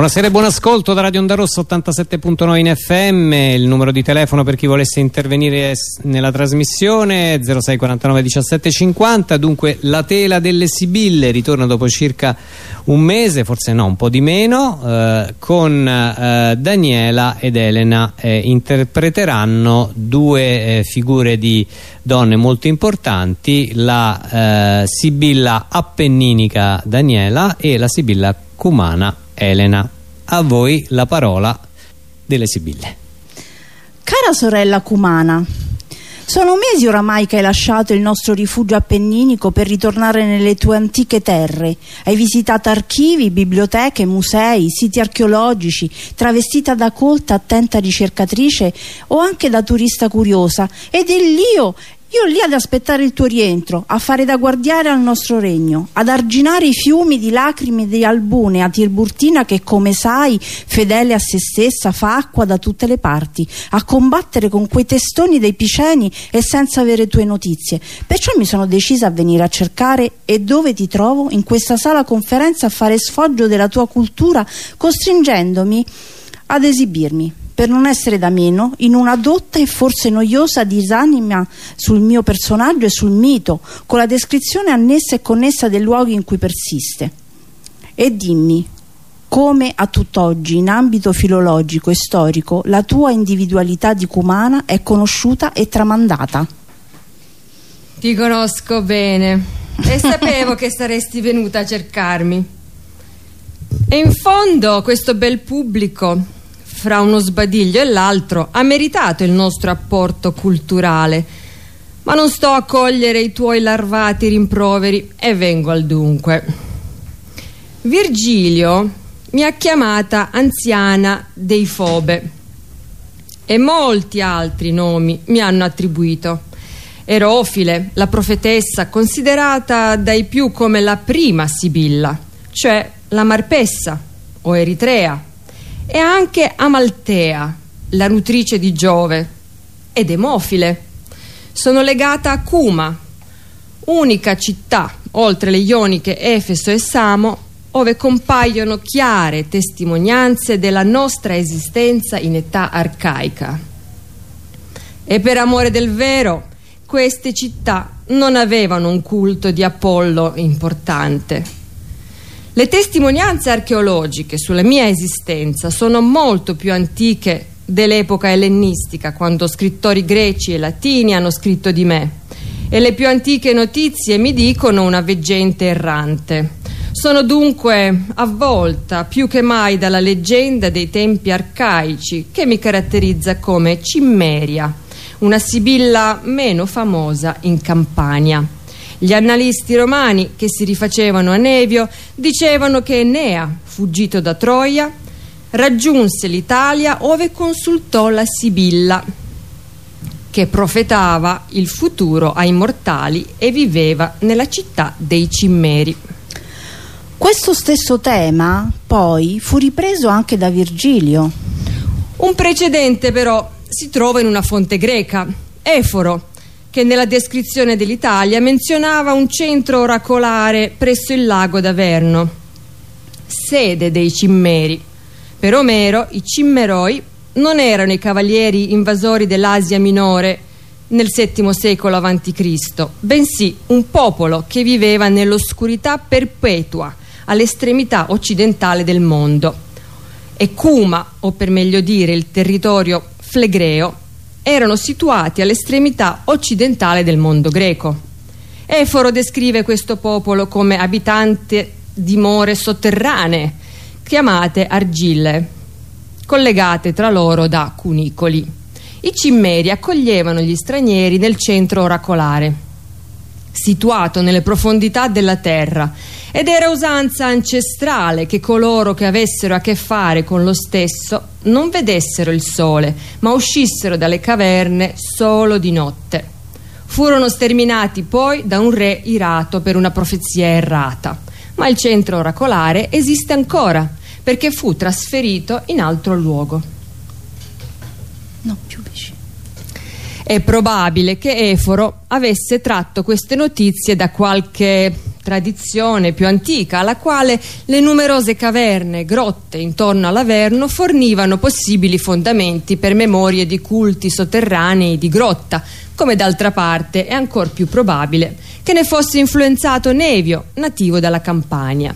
Buonasera e buon ascolto da Radio Onda Rossa 87.9 in FM, il numero di telefono per chi volesse intervenire nella trasmissione 06 49 17 50, dunque la tela delle Sibille ritorna dopo circa un mese, forse no, un po' di meno, eh, con eh, Daniela ed Elena eh, interpreteranno due eh, figure di donne molto importanti, la eh, Sibilla appenninica Daniela e la Sibilla cumana Elena. A voi la parola delle Sibille. Cara sorella Cumana, sono mesi oramai che hai lasciato il nostro rifugio appenninico per ritornare nelle tue antiche terre. Hai visitato archivi, biblioteche, musei, siti archeologici, travestita da colta, attenta ricercatrice o anche da turista curiosa ed io io lì ad aspettare il tuo rientro, a fare da guardiare al nostro regno, ad arginare i fiumi di lacrime di albune a Tirburtina che come sai, fedele a se stessa, fa acqua da tutte le parti, a combattere con quei testoni dei piceni e senza avere tue notizie. Perciò mi sono decisa a venire a cercare e dove ti trovo? In questa sala conferenza a fare sfoggio della tua cultura, costringendomi ad esibirmi per non essere da meno in una dotta e forse noiosa disanima sul mio personaggio e sul mito, con la descrizione annessa e connessa dei luoghi in cui persiste. E dimmi, come a tutt'oggi in ambito filologico e storico la tua individualità di Cumana è conosciuta e tramandata? Ti conosco bene e sapevo che saresti venuta a cercarmi. E in fondo questo bel pubblico fra uno sbadiglio e l'altro ha meritato il nostro apporto culturale. Ma non sto a cogliere i tuoi larvati rimproveri e vengo al dunque. Virgilio mi ha chiamata anziana dei Fobe e molti altri nomi mi hanno attribuito. Erofile, la profetessa considerata dai più come la prima Sibilla cioè la Marpessa o Eritrea e anche Amaltea, la nutrice di Giove, ed Emofile. Sono legata a Cuma, unica città, oltre le Ioniche, Efeso e Samo, ove compaiono chiare testimonianze della nostra esistenza in età arcaica. E per amore del vero, queste città non avevano un culto di Apollo importante le testimonianze archeologiche sulla mia esistenza sono molto più antiche dell'epoca ellenistica, quando scrittori greci e latini hanno scritto di me. E le più antiche notizie mi dicono una veggente errante. Sono dunque avvolta più che mai dalla leggenda dei tempi arcaici che mi caratterizza come Cimmeria, una sibilla meno famosa in Campania. Gli annalisti romani che si rifacevano a Nevio dicevano che Enea, fuggito da Troia, raggiunse l'Italia ove consultò la Sibilla che profetava il futuro ai mortali e viveva nella città dei Cimmeri. Questo stesso tema poi fu ripreso anche da Virgilio. Un precedente però si trova in una fonte greca, Eforo, che nella descrizione dell'Italia menzionava un centro oracolare presso il lago d'Averno, sede dei Cimmeri. Per Omero i Cimmeroi non erano i cavalieri invasori dell'Asia minore nel VII secolo a.C., bensì un popolo che viveva nell'oscurità perpetua all'estremità occidentale del mondo. E Cuma, o per meglio dire il territorio flegreo, erano situati all'estremità occidentale del mondo greco. Eforo descrive questo popolo come abitante di more sotterranee, chiamate argille, collegate tra loro da cunicoli. I cimmeri accoglievano gli stranieri nel centro oracolare, situato nelle profondità della terra, ed era usanza ancestrale che coloro che avessero a che fare con lo stesso non vedessero il sole, ma uscissero dalle caverne solo di notte. Furono sterminati poi da un re irato per una profezia errata, ma il centro oracolare esiste ancora perché fu trasferito in altro luogo. No, più. È probabile che Eforo avesse tratto queste notizie da qualche tradizione più antica alla quale le numerose caverne e grotte intorno all'Averno fornivano possibili fondamenti per memorie di culti sotterranei di grotta come d'altra parte è ancora più probabile che ne fosse influenzato Nevio, nativo della Campania.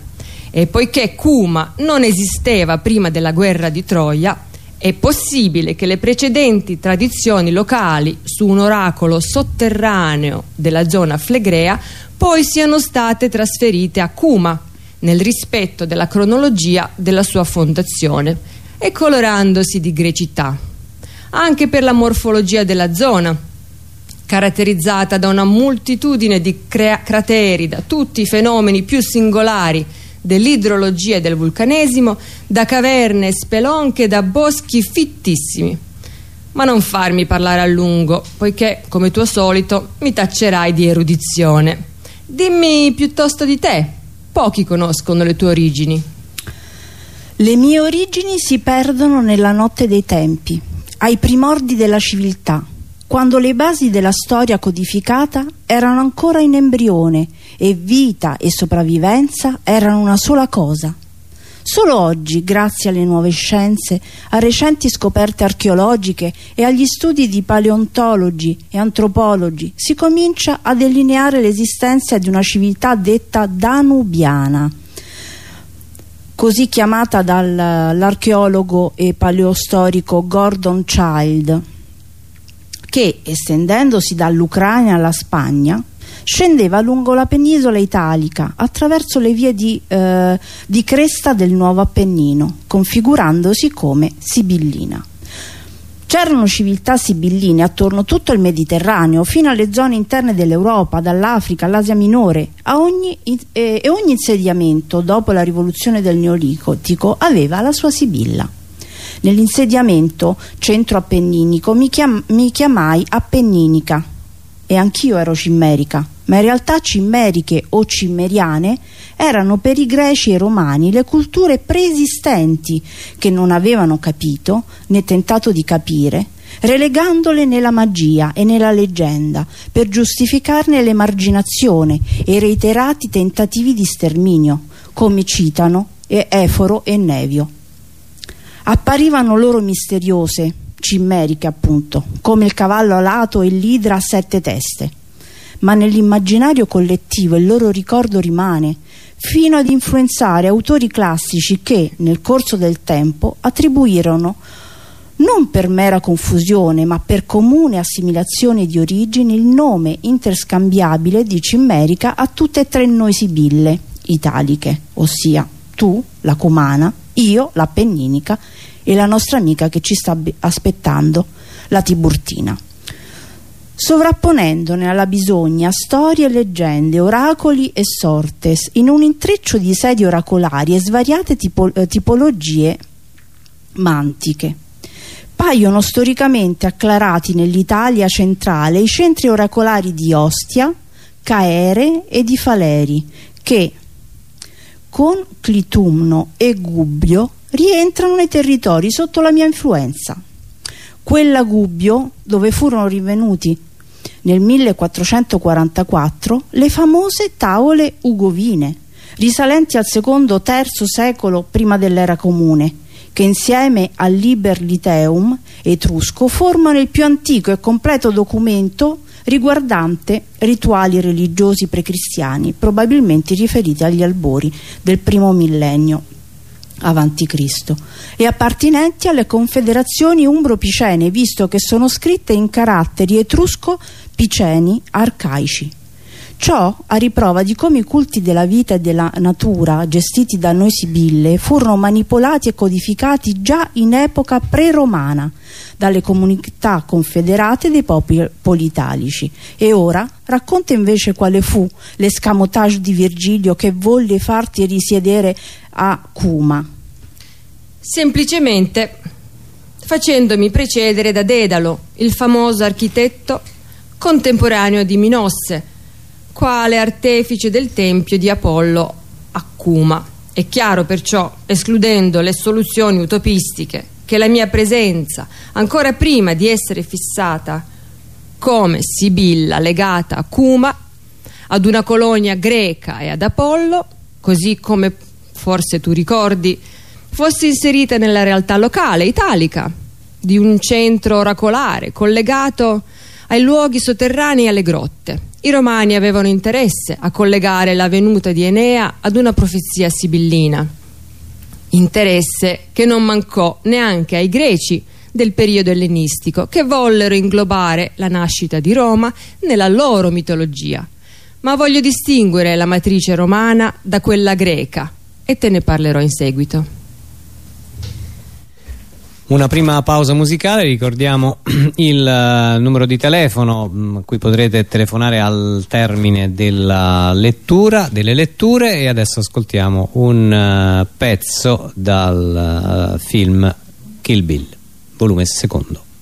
E poiché Cuma non esisteva prima della guerra di Troia, è possibile che le precedenti tradizioni locali su un oracolo sotterraneo della zona flegrea poi siano state trasferite a Cuma, nel rispetto della cronologia della sua fondazione e colorandosi di grecità. Anche per la morfologia della zona, caratterizzata da una moltitudine di crateri, da tutti i fenomeni più singolari dell'idrologia e del vulcanesimo, da caverne, spelonche, da boschi fittissimi. Ma non farmi parlare a lungo, poiché, come tuo solito, mi taccerai di erudizione. Dimmi piuttosto di te. Pochi conoscono le tue origini. Le mie origini si perdono nella notte dei tempi, ai primordi della civiltà quando le basi della storia codificata erano ancora in embrione e vita e sopravvivenza erano una sola cosa. Solo oggi, grazie alle nuove scienze, a recenti scoperte archeologiche e agli studi di paleontologi e antropologi, si comincia a delineare l'esistenza di una civiltà detta danubiana, così chiamata dall'archeologo e paleostorico Gordon Child che, estendendosi dall'Ucraina alla Spagna, scendeva lungo la penisola italica attraverso le vie di, eh, di cresta del nuovo Appennino, configurandosi come sibillina. C'erano civiltà sibilline attorno tutto il Mediterraneo, fino alle zone interne dell'Europa, dall'Africa all'Asia Minore, ogni, eh, e ogni insediamento dopo la rivoluzione del Neolitico aveva la sua sibilla. Nell'insediamento centro-appenninico mi, chiam mi chiamai appenninica e anch'io ero cimmerica, ma in realtà cimmeriche o cimmeriane erano per i greci e romani le culture preesistenti che non avevano capito né tentato di capire relegandole nella magia e nella leggenda per giustificarne l'emarginazione e reiterati tentativi di sterminio come citano Eforo e Nevio apparivano loro misteriose, cimmeriche appunto, come il cavallo alato e l'idra a sette teste. Ma nell'immaginario collettivo il loro ricordo rimane, fino ad influenzare autori classici che, nel corso del tempo, attribuirono non per mera confusione ma per comune assimilazione di origini il nome interscambiabile di cimmerica a tutte e tre noi sibille italiche, ossia tu, la cumana, io, l'appenninica e la nostra amica che ci sta aspettando, la Tiburtina. Sovrapponendone alla bisogna storie e leggende, oracoli e sortes, in un intreccio di sedie oracolari e svariate tipo eh, tipologie mantiche. Paiono storicamente acclarati nell'Italia centrale i centri oracolari di Ostia, Caere e di Faleri, che con Clitumno e Gubbio rientrano nei territori sotto la mia influenza. Quella Gubbio, dove furono rinvenuti nel 1444 le famose tavole ugovine, risalenti al secondo terzo secolo prima dell'era comune, che insieme al Liber Liteum etrusco formano il più antico e completo documento riguardante rituali religiosi precristiani, probabilmente riferiti agli albori del primo millennio Cristo e appartenenti alle confederazioni umbro-picene visto che sono scritte in caratteri etrusco-piceni arcaici. Ciò a riprova di come i culti della vita e della natura, gestiti da noi sibille, furono manipolati e codificati già in epoca pre-romana dalle comunità confederate dei popoli italici. E ora racconta invece quale fu l'escamotage di Virgilio che volle farti risiedere a Cuma. Semplicemente facendomi precedere da Dedalo, il famoso architetto contemporaneo di Minosse, quale artefice del tempio di Apollo a Cuma. È chiaro perciò, escludendo le soluzioni utopistiche, che la mia presenza, ancora prima di essere fissata come Sibilla legata a Cuma, ad una colonia greca e ad Apollo, così come forse tu ricordi, fosse inserita nella realtà locale, italica, di un centro oracolare collegato ai luoghi sotterranei e alle grotte. I romani avevano interesse a collegare la venuta di Enea ad una profezia sibillina, interesse che non mancò neanche ai greci del periodo ellenistico, che vollero inglobare la nascita di Roma nella loro mitologia. Ma voglio distinguere la matrice romana da quella greca e te ne parlerò in seguito. Una prima pausa musicale, ricordiamo il uh, numero di telefono mh, mm, cui potrete telefonare al termine della lettura, delle letture e adesso ascoltiamo un uh, pezzo dal uh, film Kill Bill, volume secondo.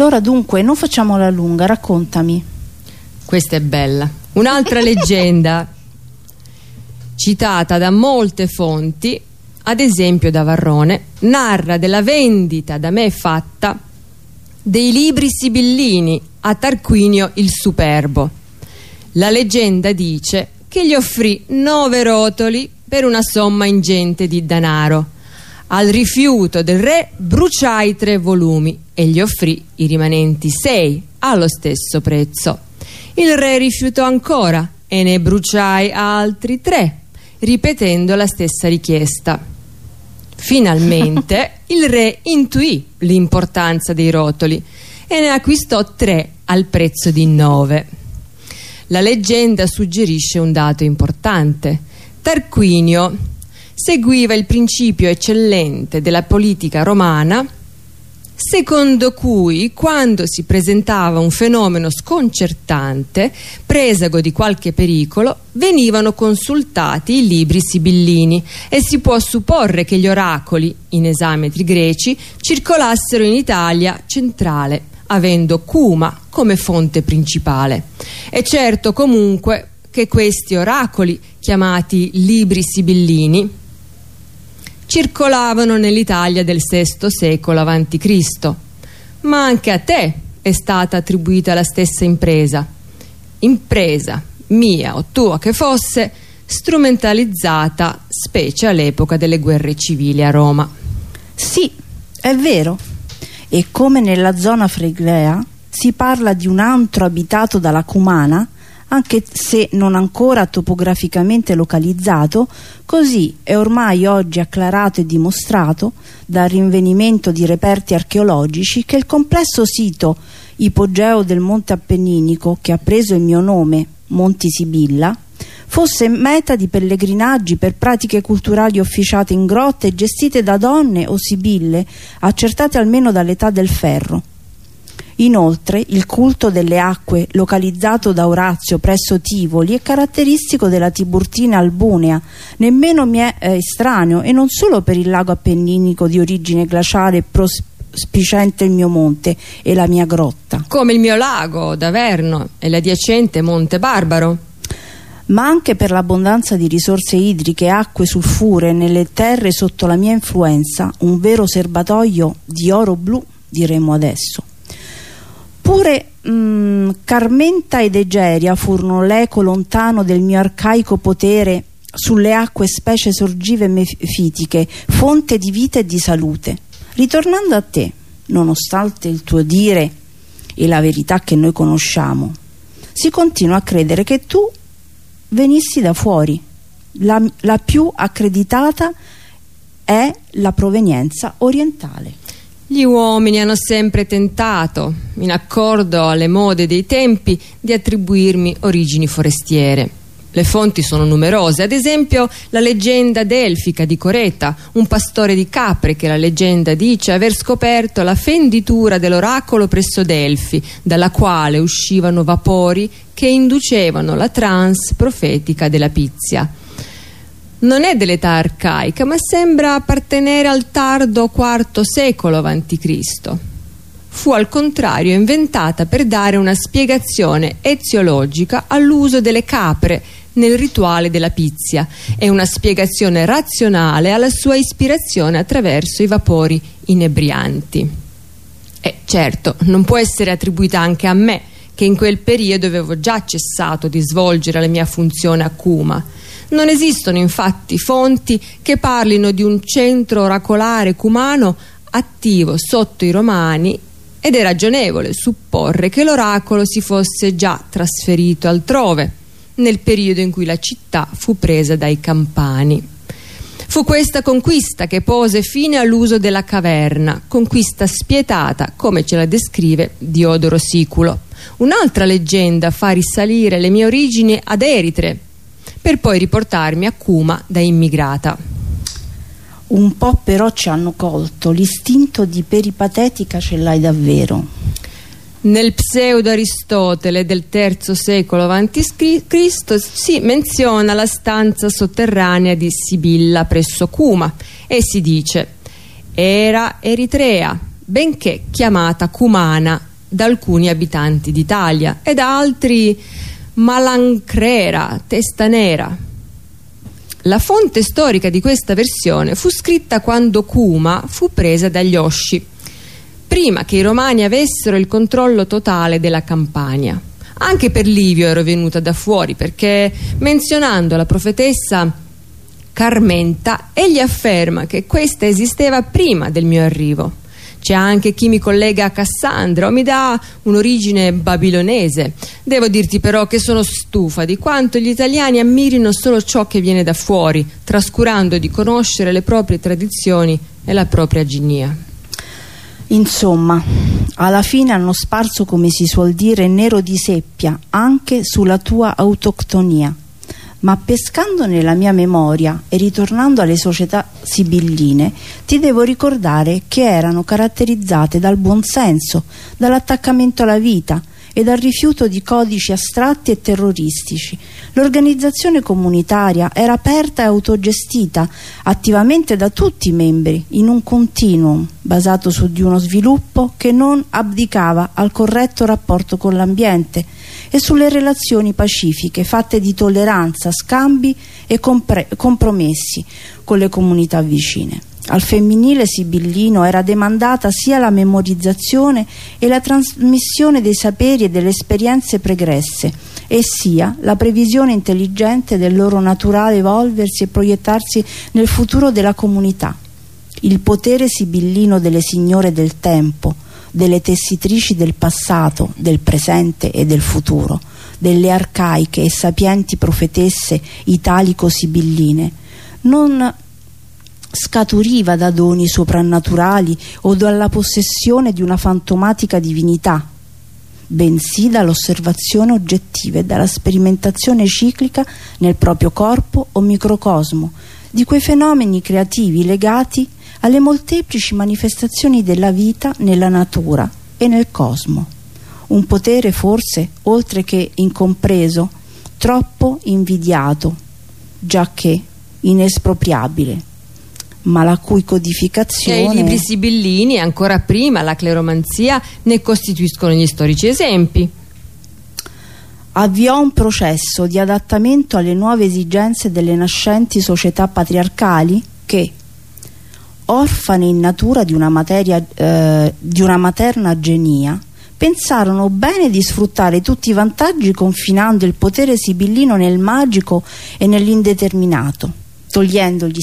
Allora dunque non facciamola lunga, raccontami. Questa è bella. Un'altra leggenda citata da molte fonti ad esempio da Varrone, narra della vendita da me fatta dei libri sibillini a Tarquinio il Superbo. La leggenda dice che gli offrì nove rotoli per una somma ingente di denaro. Al rifiuto del re bruciai tre volumi e gli offrì i rimanenti sei allo stesso prezzo. Il re rifiutò ancora e ne bruciai altri tre, ripetendo la stessa richiesta. Finalmente il re intuì l'importanza dei rotoli e ne acquistò tre al prezzo di nove. La leggenda suggerisce un dato importante. Tarquinio seguiva il principio eccellente della politica romana secondo cui quando si presentava un fenomeno sconcertante, presago di qualche pericolo, venivano consultati i libri sibillini e si può supporre che gli oracoli, in esametri greci, circolassero in Italia centrale, avendo Cuma come fonte principale. È certo comunque che questi oracoli, chiamati libri sibillini, circolavano nell'Italia del VI secolo a.C. Ma anche a te è stata attribuita la stessa impresa. Impresa, mia o tua che fosse, strumentalizzata specie all'epoca delle guerre civili a Roma. Sì, è vero. E come nella zona fregrea si parla di un antro abitato dalla Cumana, anche se non ancora topograficamente localizzato, così è ormai oggi acclarato e dimostrato dal rinvenimento di reperti archeologici che il complesso sito ipogeo del Monte Appenninico, che ha preso il mio nome, Monti Sibilla, fosse meta di pellegrinaggi per pratiche culturali officiate in grotte gestite da donne o sibille accertate almeno dall'età del ferro Inoltre il culto delle acque localizzato da Orazio presso Tivoli è caratteristico della Tiburtina albunea, nemmeno mi è eh, estraneo e non solo per il lago appenninico di origine glaciale prospicente il mio monte e la mia grotta. Come il mio lago d'Averno e l'adiacente Monte Barbaro ma anche per l'abbondanza di risorse idriche e acque sulfure nelle terre sotto la mia influenza, un vero serbatoio di oro blu, diremo adesso. Pure mh, mm, Carmenta ed Egeria furono l'eco lontano del mio arcaico potere sulle acque specie sorgive mefitiche, fonte di vita e di salute. Ritornando a te, nonostante il tuo dire e la verità che noi conosciamo, si continua a credere che tu venissi da fuori. La, la più accreditata è la provenienza orientale. Gli uomini hanno sempre tentato, in accordo alle mode dei tempi, di attribuirmi origini forestiere. Le fonti sono numerose, ad esempio la leggenda delfica di Coreta, un pastore di capre che la leggenda dice aver scoperto la fenditura dell'oracolo presso Delfi, dalla quale uscivano vapori che inducevano la trance profetica della Pizia non è dell'età arcaica ma sembra appartenere al tardo IV secolo a.C. Fu al contrario inventata per dare una spiegazione eziologica all'uso delle capre nel rituale della pizia e una spiegazione razionale alla sua ispirazione attraverso i vapori inebrianti. E certo, non può essere attribuita anche a me, che in quel periodo avevo già cessato di svolgere la mia funzione a Cuma, non esistono infatti fonti che parlino di un centro oracolare cumano attivo sotto i romani ed è ragionevole supporre che l'oracolo si fosse già trasferito altrove nel periodo in cui la città fu presa dai campani. Fu questa conquista che pose fine all'uso della caverna, conquista spietata, come ce la descrive Diodoro Siculo. Un'altra leggenda fa risalire le mie origini ad Eritre, per poi riportarmi a Cuma da immigrata. Un po' però ci hanno colto, l'istinto di peripatetica ce l'hai davvero. Nel pseudo-Aristotele del III secolo a.C. si menziona la stanza sotterranea di Sibilla presso Cuma e si dice era Eritrea, benché chiamata Cumana da alcuni abitanti d'Italia e da altri Malancrera, testa nera. La fonte storica di questa versione fu scritta quando Cuma fu presa dagli Osci, prima che i romani avessero il controllo totale della Campania. Anche per Livio ero venuta da fuori perché menzionando la profetessa Carmenta egli afferma che questa esisteva prima del mio arrivo c'è anche chi mi collega a Cassandra o mi dà un'origine babilonese. Devo dirti però che sono stufa di quanto gli italiani ammirino solo ciò che viene da fuori, trascurando di conoscere le proprie tradizioni e la propria genia. Insomma, alla fine hanno sparso, come si suol dire, nero di seppia anche sulla tua autoctonia ma pescando nella mia memoria e ritornando alle società sibilline ti devo ricordare che erano caratterizzate dal buonsenso, dall'attaccamento alla vita e dal rifiuto di codici astratti e terroristici. L'organizzazione comunitaria era aperta e autogestita attivamente da tutti i membri in un continuum basato su di uno sviluppo che non abdicava al corretto rapporto con l'ambiente e sulle relazioni pacifiche fatte di tolleranza, scambi e compromessi con le comunità vicine. Al femminile sibillino era demandata sia la memorizzazione e la trasmissione dei saperi e delle esperienze pregresse e sia la previsione intelligente del loro naturale evolversi e proiettarsi nel futuro della comunità. Il potere sibillino delle signore del tempo, delle tessitrici del passato, del presente e del futuro, delle arcaiche e sapienti profetesse italico-sibilline, non scaturiva da doni soprannaturali o dalla possessione di una fantomatica divinità, bensì dall'osservazione oggettiva e dalla sperimentazione ciclica nel proprio corpo o microcosmo di quei fenomeni creativi legati alle molteplici manifestazioni della vita nella natura e nel cosmo. Un potere forse, oltre che incompreso, troppo invidiato, giacché inespropriabile, ma la cui codificazione... E i libri sibillini, ancora prima la cleromanzia, ne costituiscono gli storici esempi. Avviò un processo di adattamento alle nuove esigenze delle nascenti società patriarcali che, orfane in natura di una, materia, eh, di una materna genia, pensarono bene di sfruttare tutti i vantaggi confinando il potere sibillino nel magico e nell'indeterminato, togliendo gli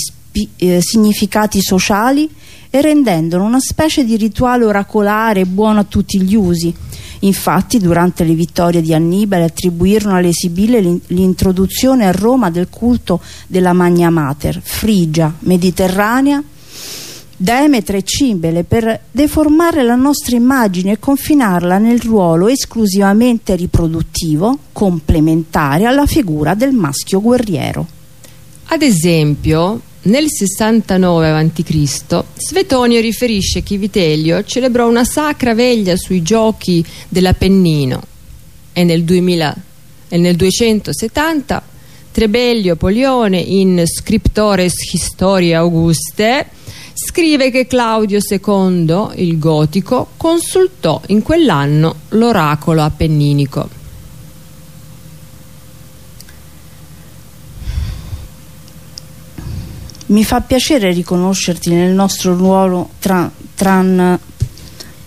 eh, significati sociali e rendendolo una specie di rituale oracolare buono a tutti gli usi. Infatti durante le vittorie di Annibale attribuirono alle Sibille l'introduzione a Roma del culto della Magna Mater, frigia, mediterranea, Demetre e Cimbele per deformare la nostra immagine e confinarla nel ruolo esclusivamente riproduttivo, complementare alla figura del maschio guerriero. Ad esempio, nel 69 a.C. Svetonio riferisce che Vitelio celebrò una sacra veglia sui giochi dell'Appennino e nel, 2000, e nel 270 Trebellio Polione in Scriptores Historiae Auguste scrive che Claudio II, il gotico, consultò in quell'anno l'oracolo appenninico. Mi fa piacere riconoscerti nel nostro ruolo tra, tran,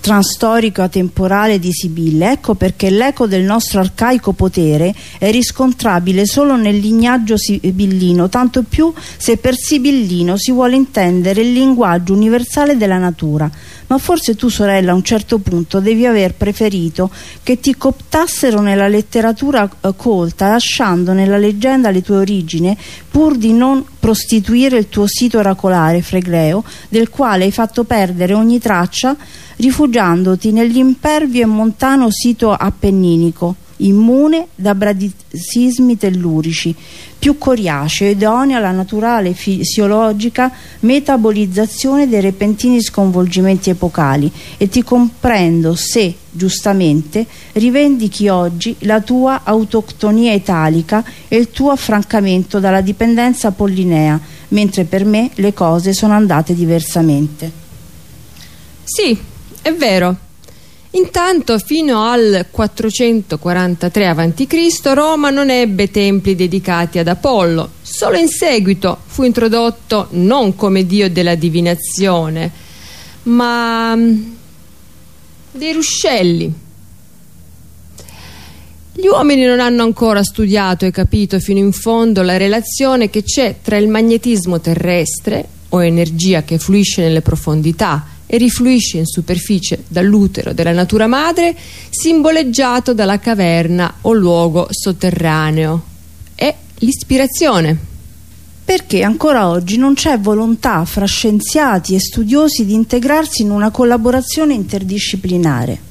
transtorico atemporale di Sibille. Ecco perché l'eco del nostro arcaico potere è riscontrabile solo nel lignaggio sibillino, tanto più se per sibillino si vuole intendere il linguaggio universale della natura. Ma forse tu, sorella, a un certo punto devi aver preferito che ti cooptassero nella letteratura eh, colta, lasciando nella leggenda le tue origini, pur di non prostituire il tuo sito oracolare fregreo, del quale hai fatto perdere ogni traccia rifugiandoti nell'impervio e montano sito appenninico, immune da bradisismi tellurici, più coriaceo, idoneo alla naturale fisiologica metabolizzazione dei repentini sconvolgimenti epocali e ti comprendo se, giustamente, rivendichi oggi la tua autoctonia italica e il tuo affrancamento dalla dipendenza apollinea, mentre per me le cose sono andate diversamente. Sì, è vero. Intanto fino al 443 a.C. Roma non ebbe templi dedicati ad Apollo, Solo in seguito fu introdotto non come dio della divinazione, ma mm, dei ruscelli. Gli uomini non hanno ancora studiato e capito fino in fondo la relazione che c'è tra il magnetismo terrestre, o energia che fluisce nelle profondità e rifluisce in superficie dall'utero della natura madre, simboleggiato dalla caverna o luogo sotterraneo, e l'ispirazione perché ancora oggi non c'è volontà fra scienziati e studiosi di integrarsi in una collaborazione interdisciplinare.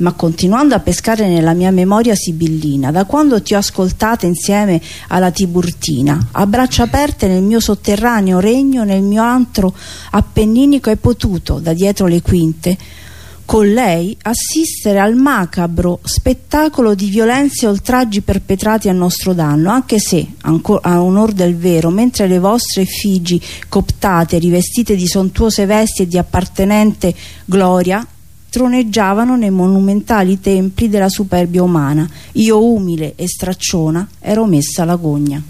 Ma continuando a pescare nella mia memoria sibillina, da quando ti ho ascoltata insieme alla Tiburtina, a braccia aperte nel mio sotterraneo regno, nel mio antro appenninico, hai potuto, da dietro le quinte, con lei assistere al macabro spettacolo di violenze e oltraggi perpetrati a nostro danno, anche se, a onor del vero, mentre le vostre effigi cooptate, rivestite di sontuose vesti e di appartenente gloria, troneggiavano nei monumentali templi della superbia umana, io umile e stracciona ero messa alla gogna.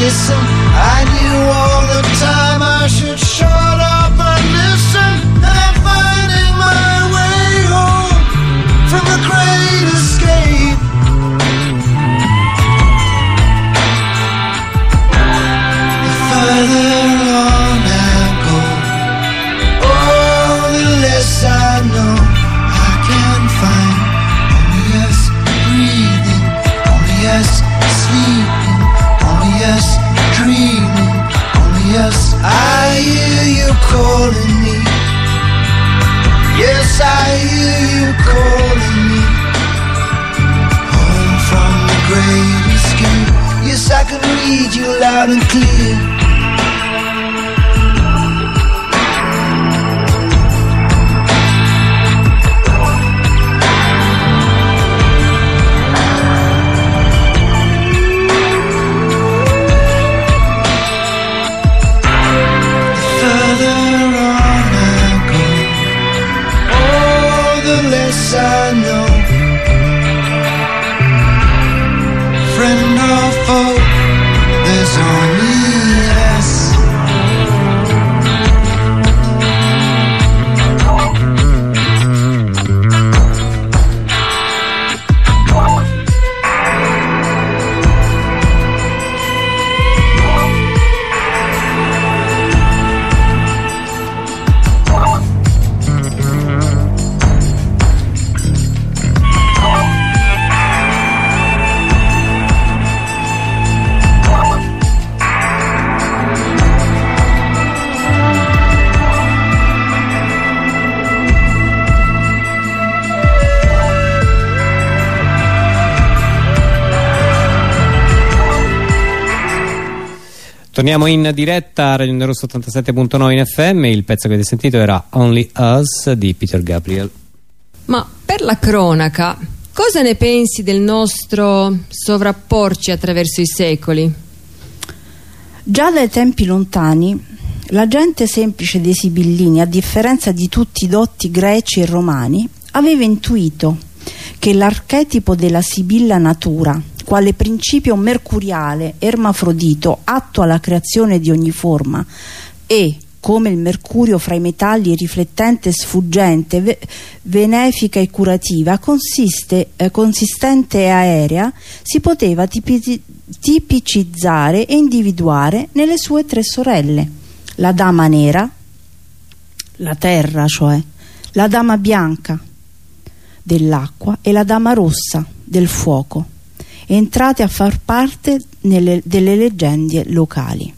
listen. I knew all the time. loud and clean. Torniamo in diretta a Radio Rosso 87.9 in FM, il pezzo che avete sentito era Only Us di Peter Gabriel. Ma per la cronaca, cosa ne pensi del nostro sovrapporci attraverso i secoli? Già dai tempi lontani la gente semplice dei Sibillini, a differenza di tutti i dotti greci e romani, aveva intuito che l'archetipo della Sibilla natura, quale principio mercuriale, ermafrodito, atto alla creazione di ogni forma, e come il mercurio fra i metalli riflettente, sfuggente, ve benefica e curativa, consiste, eh, consistente e aerea, si poteva tipi tipicizzare e individuare nelle sue tre sorelle, la dama nera, la terra cioè, la dama bianca dell'acqua e la dama rossa del fuoco, entrate a far parte nelle, delle leggende locali.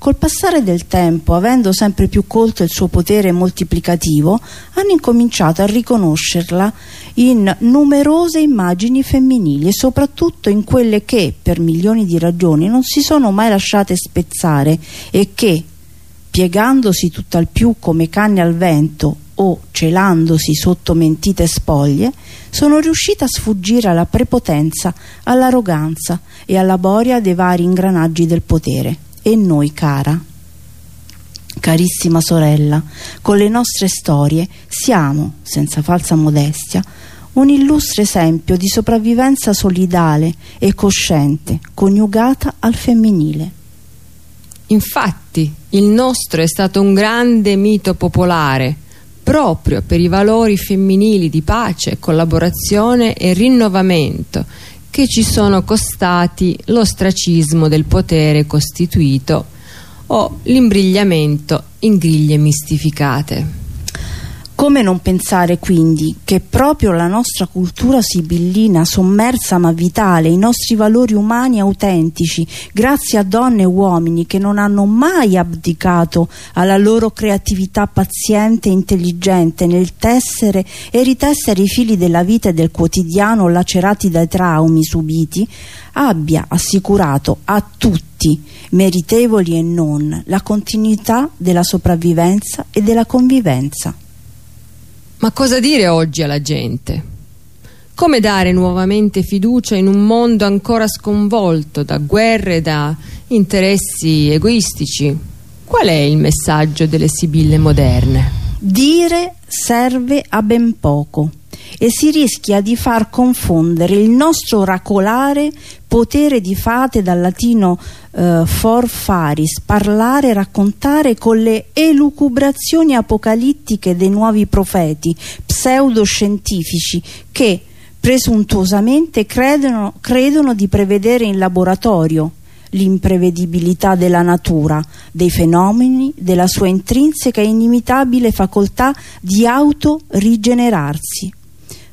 Col passare del tempo, avendo sempre più colto il suo potere moltiplicativo, hanno incominciato a riconoscerla in numerose immagini femminili e soprattutto in quelle che, per milioni di ragioni, non si sono mai lasciate spezzare e che, piegandosi tutt'al più come canne al vento o celandosi sotto mentite spoglie, sono riuscite a sfuggire alla prepotenza, all'arroganza e alla boria dei vari ingranaggi del potere e noi cara. Carissima sorella, con le nostre storie siamo, senza falsa modestia, un illustre esempio di sopravvivenza solidale e cosciente, coniugata al femminile. Infatti, il nostro è stato un grande mito popolare, proprio per i valori femminili di pace, collaborazione e rinnovamento che ci sono costati l'ostracismo del potere costituito o l'imbrigliamento in griglie mistificate. Come non pensare quindi che proprio la nostra cultura sibillina sommersa ma vitale, i nostri valori umani autentici, grazie a donne e uomini che non hanno mai abdicato alla loro creatività paziente e intelligente nel tessere e ritessere i fili della vita e del quotidiano lacerati dai traumi subiti, abbia assicurato a tutti, meritevoli e non, la continuità della sopravvivenza e della convivenza. Ma cosa dire oggi alla gente? Come dare nuovamente fiducia in un mondo ancora sconvolto da guerre e da interessi egoistici? Qual è il messaggio delle sibille moderne? Dire serve a ben poco e si rischia di far confondere il nostro oracolare potere di fate dal latino eh, for faris, parlare, raccontare con le elucubrazioni apocalittiche dei nuovi profeti pseudoscientifici che presuntuosamente credono, credono di prevedere in laboratorio l'imprevedibilità della natura, dei fenomeni, della sua intrinseca e inimitabile facoltà di autorigenerarsi.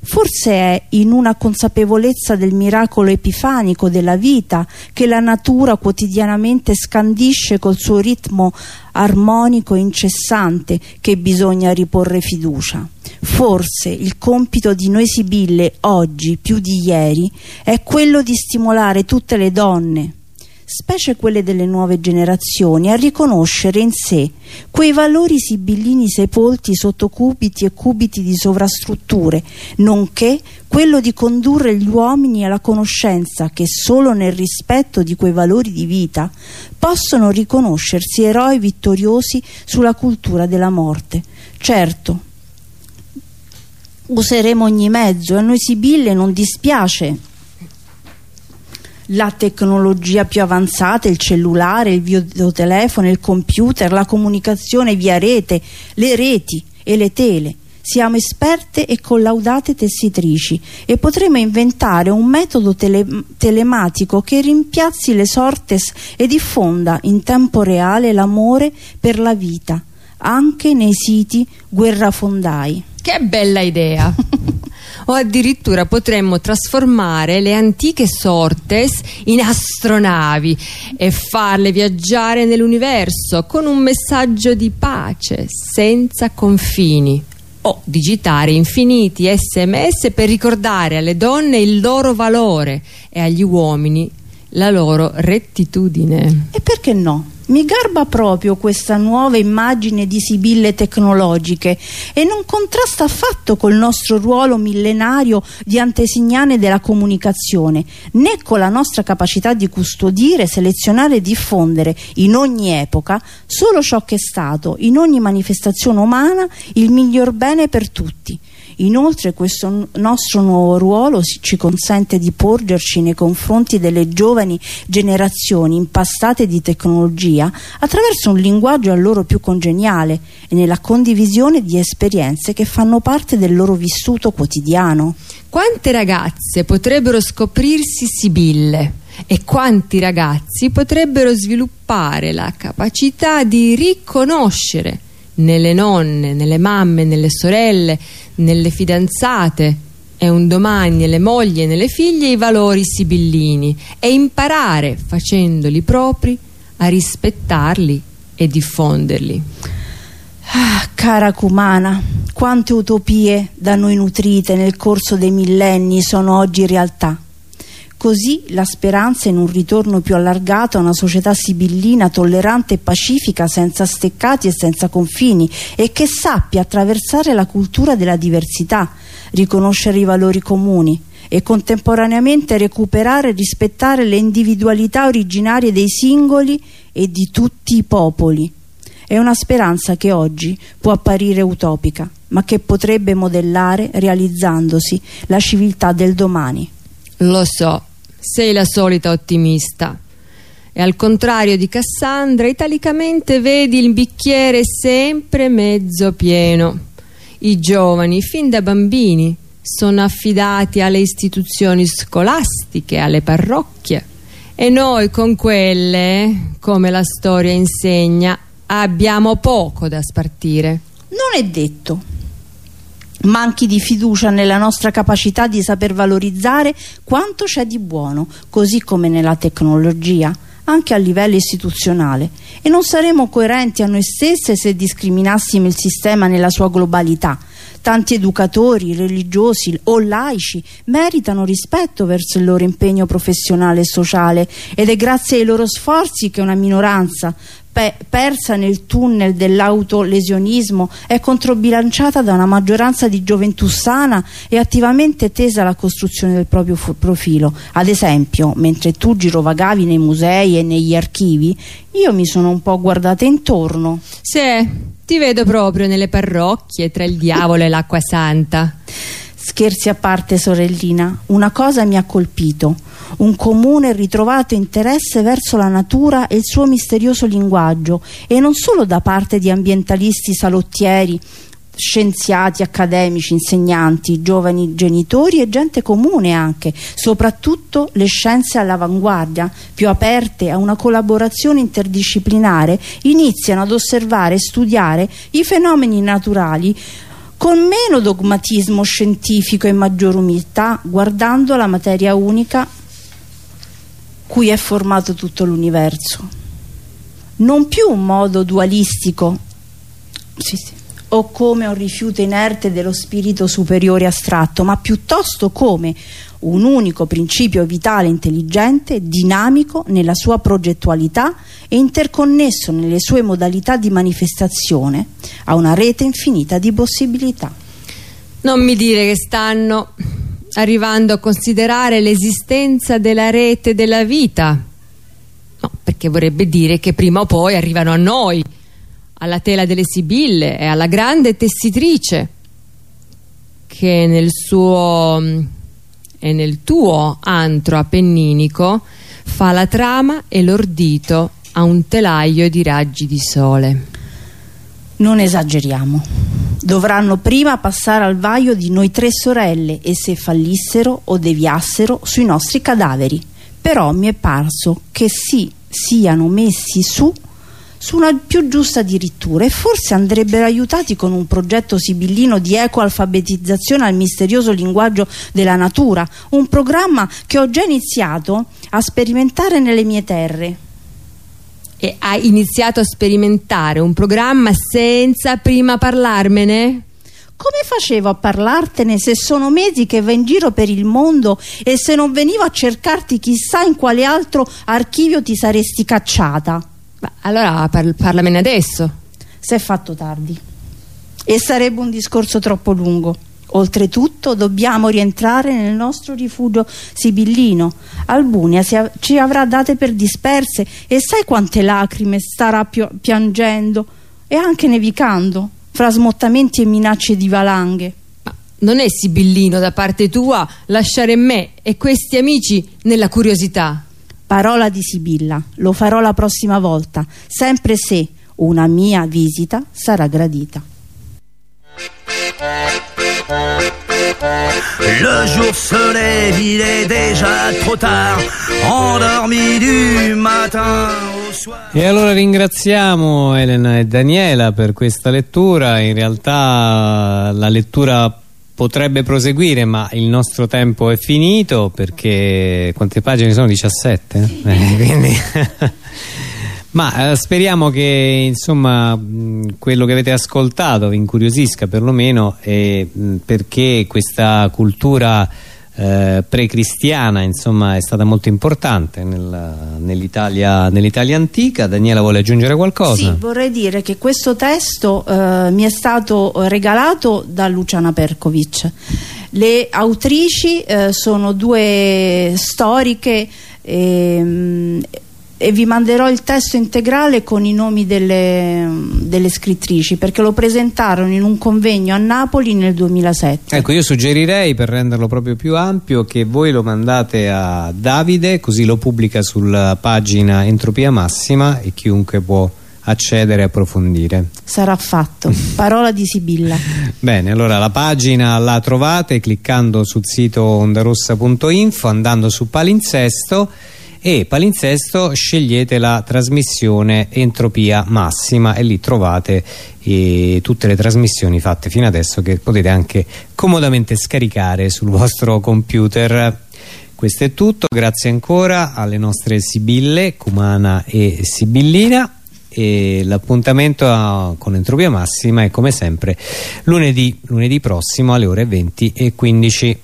Forse è in una consapevolezza del miracolo epifanico della vita che la natura quotidianamente scandisce col suo ritmo armonico e incessante che bisogna riporre fiducia. Forse il compito di noi Sibille oggi più di ieri è quello di stimolare tutte le donne, specie quelle delle nuove generazioni, a riconoscere in sé quei valori sibillini sepolti sotto cubiti e cubiti di sovrastrutture, nonché quello di condurre gli uomini alla conoscenza che solo nel rispetto di quei valori di vita possono riconoscersi eroi vittoriosi sulla cultura della morte. Certo, useremo ogni mezzo, a noi Sibille non dispiace la tecnologia più avanzata, il cellulare, il videotelefono, il computer, la comunicazione via rete, le reti e le tele. Siamo esperte e collaudate tessitrici e potremo inventare un metodo tele telematico che rimpiazzi le sortes e diffonda in tempo reale l'amore per la vita, anche nei siti guerrafondai. Che bella idea! o addirittura potremmo trasformare le antiche sortes in astronavi e farle viaggiare nell'universo con un messaggio di pace senza confini o digitare infiniti sms per ricordare alle donne il loro valore e agli uomini la loro rettitudine. E perché no? Mi garba proprio questa nuova immagine di sibille tecnologiche e non contrasta affatto col nostro ruolo millenario di antesignane della comunicazione, né con la nostra capacità di custodire, selezionare e diffondere in ogni epoca solo ciò che è stato, in ogni manifestazione umana, il miglior bene per tutti. Inoltre questo nostro nuovo ruolo ci consente di porgerci nei confronti delle giovani generazioni impastate di tecnologia attraverso un linguaggio a loro più congeniale e nella condivisione di esperienze che fanno parte del loro vissuto quotidiano. Quante ragazze potrebbero scoprirsi sibille? e quanti ragazzi potrebbero sviluppare la capacità di riconoscere nelle nonne, nelle mamme, nelle sorelle, nelle fidanzate e un domani nelle mogli e nelle figlie i valori sibillini e imparare facendoli propri a rispettarli e diffonderli. Ah, cara Cumana, quante utopie da noi nutrite nel corso dei millenni sono oggi realtà. Così la speranza in un ritorno più allargato a una società sibillina tollerante e pacifica senza steccati e senza confini e che sappia attraversare la cultura della diversità, riconoscere i valori comuni e contemporaneamente recuperare e rispettare le individualità originarie dei singoli e di tutti i popoli. È una speranza che oggi può apparire utopica, ma che potrebbe modellare, realizzandosi, la civiltà del domani. Lo so, sei la solita ottimista. E al contrario di Cassandra, italicamente vedi il bicchiere sempre mezzo pieno. I giovani, fin da bambini, sono affidati alle istituzioni scolastiche, alle parrocchie. E noi con quelle, come la storia insegna, abbiamo poco da spartire. Non è detto manchi di fiducia nella nostra capacità di saper valorizzare quanto c'è di buono, così come nella tecnologia, anche a livello istituzionale. E non saremo coerenti a noi stesse se discriminassimo il sistema nella sua globalità. Tanti educatori, religiosi o laici meritano rispetto verso il loro impegno professionale e sociale ed è grazie ai loro sforzi che una minoranza, pe persa nel tunnel dell'autolesionismo è controbilanciata da una maggioranza di gioventù sana e attivamente tesa alla costruzione del proprio profilo. Ad esempio, mentre tu girovagavi nei musei e negli archivi, io mi sono un po' guardata intorno. Sì, ti vedo proprio nelle parrocchie tra il diavolo e l'acqua santa. Scherzi a parte, sorellina, una cosa mi ha colpito un comune ritrovato interesse verso la natura e il suo misterioso linguaggio e non solo da parte di ambientalisti salottieri scienziati, accademici, insegnanti, giovani genitori e gente comune anche, soprattutto le scienze all'avanguardia, più aperte a una collaborazione interdisciplinare, iniziano ad osservare e studiare i fenomeni naturali con meno dogmatismo scientifico e maggior umiltà, guardando la materia unica cui è formato tutto l'universo. Non più un modo dualistico sì, sì, o come un rifiuto inerte dello spirito superiore astratto, ma piuttosto come un unico principio vitale intelligente, dinamico nella sua progettualità e interconnesso nelle sue modalità di manifestazione a una rete infinita di possibilità. Non mi dire che stanno arrivando a considerare l'esistenza della rete della vita. No, perché vorrebbe dire che prima o poi arrivano a noi, alla tela delle sibille e alla grande tessitrice che nel suo e nel tuo antro appenninico fa la trama e l'ordito a un telaio di raggi di sole. Non esageriamo dovranno prima passare al vaio di noi tre sorelle e se fallissero o deviassero sui nostri cadaveri. Però mi è parso che sì, siano messi su su una più giusta addirittura e forse andrebbero aiutati con un progetto sibillino di ecoalfabetizzazione al misterioso linguaggio della natura, un programma che ho già iniziato a sperimentare nelle mie terre e hai iniziato a sperimentare un programma senza prima parlarmene? Come facevo a parlartene se sono mesi che va in giro per il mondo e se non venivo a cercarti chissà in quale altro archivio ti saresti cacciata? Ma allora par parlamene adesso. Si è fatto tardi. E sarebbe un discorso troppo lungo. Oltretutto dobbiamo rientrare nel nostro rifugio sibillino. Albunia ci avrà date per disperse e sai quante lacrime starà piangendo e anche nevicando fra smottamenti e minacce di valanghe. Ma non è sibillino da parte tua lasciare me e questi amici nella curiosità. Parola di Sibilla, lo farò la prossima volta, sempre se una mia visita sarà gradita. Le jour se lève, il est déjà trop tard, endormi du matin au soir. E allora ringraziamo Elena e Daniela per questa lettura, in realtà la lettura potrebbe proseguire ma il nostro tempo è finito perché quante pagine sono? 17? Eh, quindi ma eh, speriamo che insomma quello che avete ascoltato vi incuriosisca perlomeno eh, perché questa cultura eh, pre-cristiana insomma è stata molto importante nell'Italia nell antica Daniela vuole aggiungere qualcosa? Sì, vorrei dire che questo testo eh, mi è stato regalato da Luciana Perkovic le autrici eh, sono due storiche ehm, e vi manderò il testo integrale con i nomi delle, delle, scrittrici perché lo presentarono in un convegno a Napoli nel 2007 ecco io suggerirei per renderlo proprio più ampio che voi lo mandate a Davide così lo pubblica sulla pagina Entropia Massima e chiunque può accedere e approfondire. Sarà fatto, parola di Sibilla. Bene, allora la pagina la trovate cliccando sul sito ondarossa.info andando su palinsesto e palinsesto scegliete la trasmissione entropia massima e lì trovate eh, tutte le trasmissioni fatte fino adesso che potete anche comodamente scaricare sul vostro computer. Questo è tutto, grazie ancora alle nostre Sibille, Cumana e Sibillina. E l'appuntamento con Entropia Massima è come sempre lunedì, lunedì prossimo alle ore 20 e 15